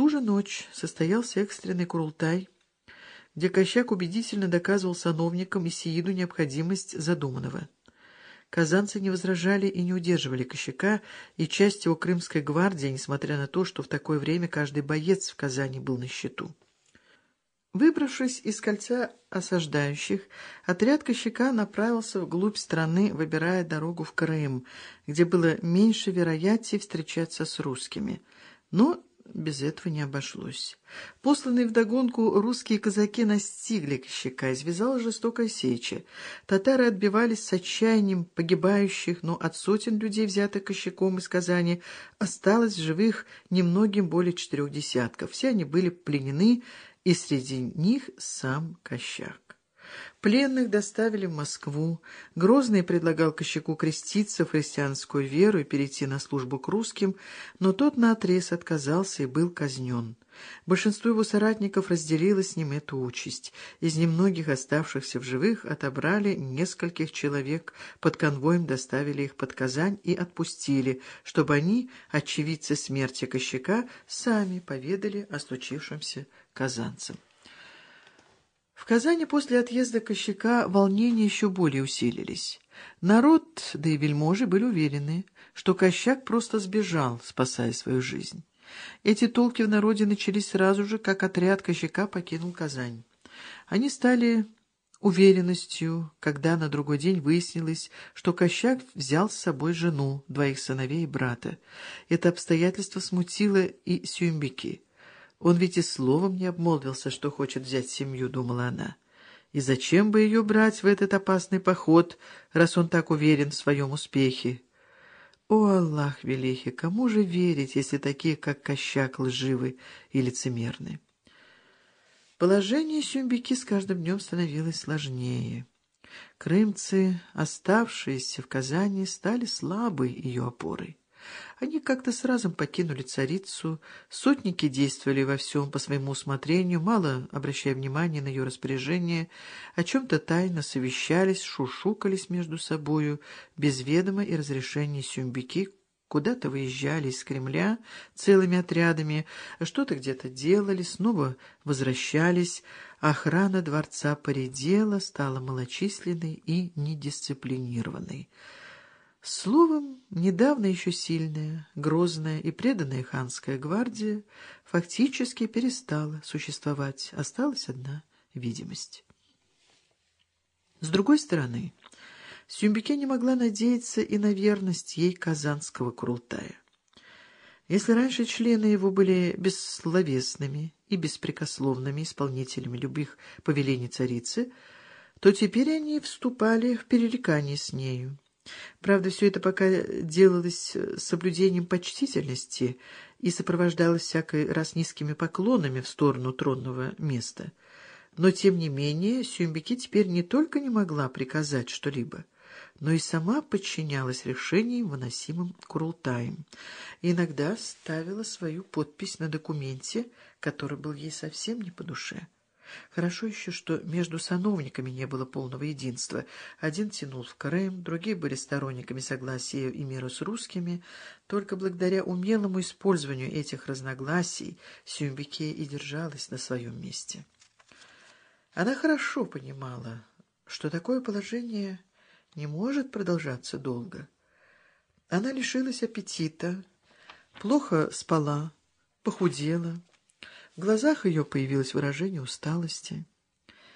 ту же ночь состоялся экстренный курултай, где Кощак убедительно доказывал сановникам и Сииду необходимость задуманного. Казанцы не возражали и не удерживали Кощака, и часть его крымской гвардии, несмотря на то, что в такое время каждый боец в Казани был на счету. Выбравшись из кольца осаждающих, отряд Кощака направился вглубь страны, выбирая дорогу в Крым, где было меньше вероятности встречаться с русскими. Но без этого не обошлось. Посланные вдогонку русские казаки настигли Кощака, извязала жестокая сеча. Татары отбивались с отчаянием погибающих, но от сотен людей, взятых Кощаком из Казани, осталось живых немногим более четырех десятков. Все они были пленены, и среди них сам Кощак. Пленных доставили в Москву. Грозный предлагал Кощаку креститься в христианскую веру и перейти на службу к русским, но тот наотрез отказался и был казнен. Большинство его соратников разделило с ним эту участь. Из немногих оставшихся в живых отобрали нескольких человек, под конвоем доставили их под Казань и отпустили, чтобы они, очевидцы смерти Кощака, сами поведали о случившемся казанцам. В Казани после отъезда Кощака волнения еще более усилились. Народ, да и вельможи были уверены, что Кощак просто сбежал, спасая свою жизнь. Эти толки в народе начались сразу же, как отряд Кощака покинул Казань. Они стали уверенностью, когда на другой день выяснилось, что Кощак взял с собой жену, двоих сыновей и брата. Это обстоятельство смутило и Сюмбики. Он ведь и словом не обмолвился, что хочет взять семью, думала она. И зачем бы ее брать в этот опасный поход, раз он так уверен в своем успехе? О, Аллах великий, кому же верить, если такие, как Кощак, лживы и лицемерны? Положение Сюмбики с каждым днем становилось сложнее. Крымцы, оставшиеся в Казани, стали слабой ее опорой. Они как-то сразу покинули царицу, сотники действовали во всем по своему усмотрению, мало обращая внимания на ее распоряжение, о чем-то тайно совещались, шушукались между собою, без ведома и разрешения сюмбики, куда-то выезжали из Кремля целыми отрядами, что-то где-то делали, снова возвращались, охрана дворца поредела, стала малочисленной и недисциплинированной. Словом, недавно еще сильная, грозная и преданная ханская гвардия фактически перестала существовать, осталась одна видимость. С другой стороны, Сюмбике не могла надеяться и на верность ей казанского Курултая. Если раньше члены его были бессловесными и беспрекословными исполнителями любых повелений царицы, то теперь они вступали в перерекание с нею. Правда, все это пока делалось с соблюдением почтительности и сопровождалось всякой раз низкими поклонами в сторону тронного места. Но, тем не менее, Сюмбики теперь не только не могла приказать что-либо, но и сама подчинялась решениям, выносимым Курултаем, иногда ставила свою подпись на документе, который был ей совсем не по душе. Хорошо еще, что между сановниками не было полного единства. Один тянул в Крым, другие были сторонниками согласия и мира с русскими. Только благодаря умелому использованию этих разногласий Сюмбике и держалась на своем месте. Она хорошо понимала, что такое положение не может продолжаться долго. Она лишилась аппетита, плохо спала, похудела, в глазах ее появилось выражение усталости.